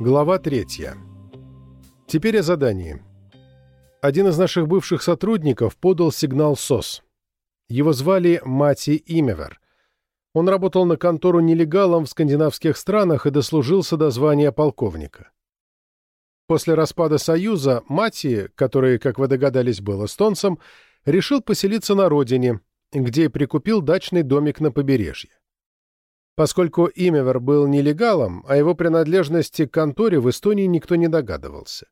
Глава третья. Теперь о задании. Один из наших бывших сотрудников подал сигнал СОС. Его звали Мати Имевер. Он работал на контору нелегалом в скандинавских странах и дослужился до звания полковника. После распада Союза Мати, который, как вы догадались, был эстонцем, решил поселиться на родине, где прикупил дачный домик на побережье. Поскольку Имевер был нелегалом, о его принадлежности к конторе в Эстонии никто не догадывался.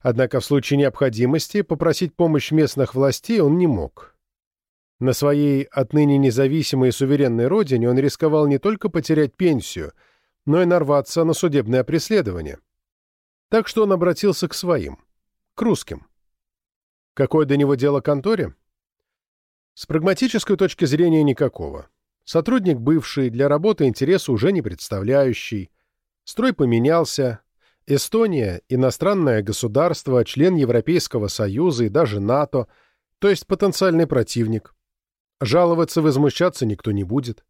Однако в случае необходимости попросить помощь местных властей он не мог. На своей отныне независимой и суверенной родине он рисковал не только потерять пенсию, но и нарваться на судебное преследование. Так что он обратился к своим, к русским. Какое до него дело конторе? С прагматической точки зрения никакого. Сотрудник бывший, для работы интереса уже не представляющий. Строй поменялся, Эстония – иностранное государство, член Европейского Союза и даже НАТО, то есть потенциальный противник. Жаловаться, возмущаться никто не будет.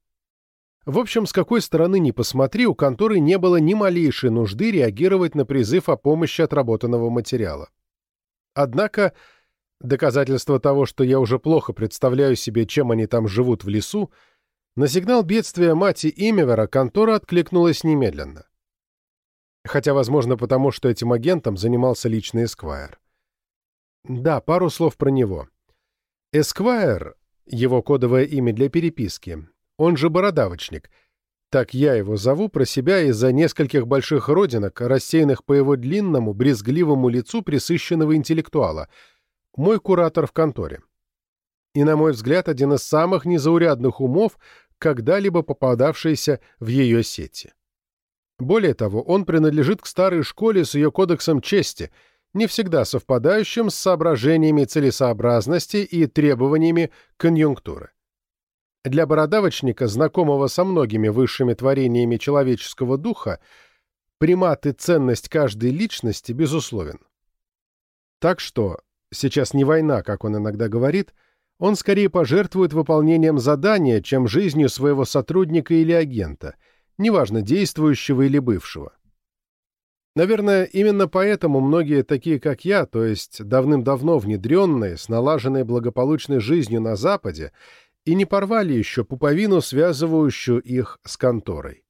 В общем, с какой стороны ни посмотри, у конторы не было ни малейшей нужды реагировать на призыв о помощи отработанного материала. Однако, доказательство того, что я уже плохо представляю себе, чем они там живут в лесу, на сигнал бедствия мати Имевера контора откликнулась немедленно хотя, возможно, потому что этим агентом занимался личный Эсквайр. Да, пару слов про него. Эсквайр — его кодовое имя для переписки, он же бородавочник. Так я его зову про себя из-за нескольких больших родинок, рассеянных по его длинному, брезгливому лицу присыщенного интеллектуала. Мой куратор в конторе. И, на мой взгляд, один из самых незаурядных умов, когда-либо попадавшийся в ее сети. Более того, он принадлежит к старой школе с ее кодексом чести, не всегда совпадающим с соображениями целесообразности и требованиями конъюнктуры. Для бородавочника, знакомого со многими высшими творениями человеческого духа, примат и ценность каждой личности безусловен. Так что, сейчас не война, как он иногда говорит, он скорее пожертвует выполнением задания, чем жизнью своего сотрудника или агента – неважно, действующего или бывшего. Наверное, именно поэтому многие такие, как я, то есть давным-давно внедренные, с налаженной благополучной жизнью на Западе, и не порвали еще пуповину, связывающую их с конторой.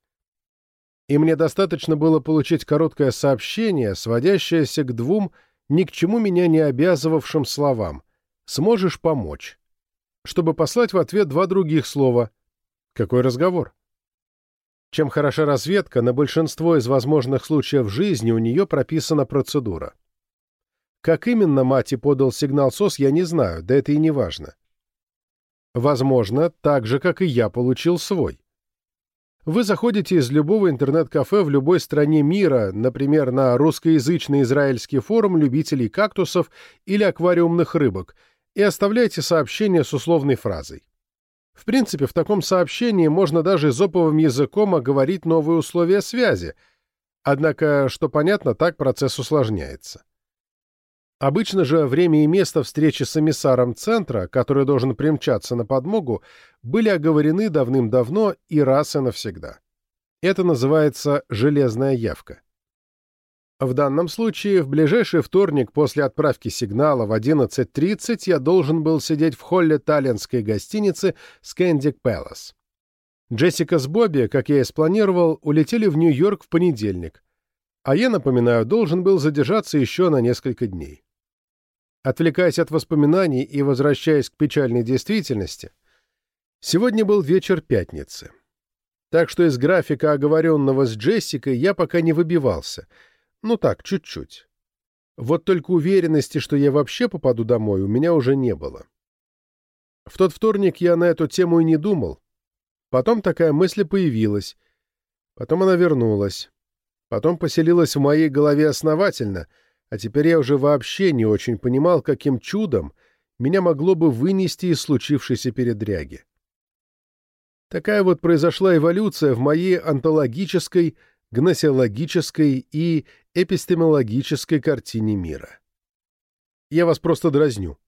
И мне достаточно было получить короткое сообщение, сводящееся к двум ни к чему меня не обязывавшим словам «сможешь помочь», чтобы послать в ответ два других слова «какой разговор?». Чем хороша разведка, на большинство из возможных случаев жизни у нее прописана процедура. Как именно Мати подал сигнал СОС, я не знаю, да это и не важно. Возможно, так же, как и я получил свой. Вы заходите из любого интернет-кафе в любой стране мира, например, на русскоязычный израильский форум любителей кактусов или аквариумных рыбок, и оставляете сообщение с условной фразой. В принципе, в таком сообщении можно даже изоповым языком оговорить новые условия связи, однако, что понятно, так процесс усложняется. Обычно же время и место встречи с эмиссаром центра, который должен примчаться на подмогу, были оговорены давным-давно и раз и навсегда. Это называется «железная явка». В данном случае, в ближайший вторник после отправки сигнала в 11.30 я должен был сидеть в холле таллинской гостиницы Scandic Palace. Джессика с Бобби, как я и спланировал, улетели в Нью-Йорк в понедельник, а я, напоминаю, должен был задержаться еще на несколько дней. Отвлекаясь от воспоминаний и возвращаясь к печальной действительности, сегодня был вечер пятницы. Так что из графика, оговоренного с Джессикой, я пока не выбивался — ну так, чуть-чуть. Вот только уверенности, что я вообще попаду домой, у меня уже не было. В тот вторник я на эту тему и не думал. Потом такая мысль появилась. Потом она вернулась. Потом поселилась в моей голове основательно, а теперь я уже вообще не очень понимал, каким чудом меня могло бы вынести из случившейся передряги. Такая вот произошла эволюция в моей онтологической, гносеологической и эпистемологической картине мира. Я вас просто дразню.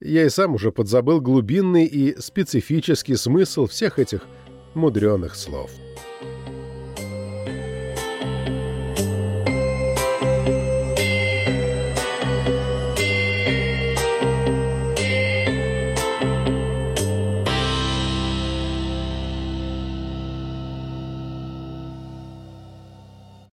Я и сам уже подзабыл глубинный и специфический смысл всех этих мудреных слов.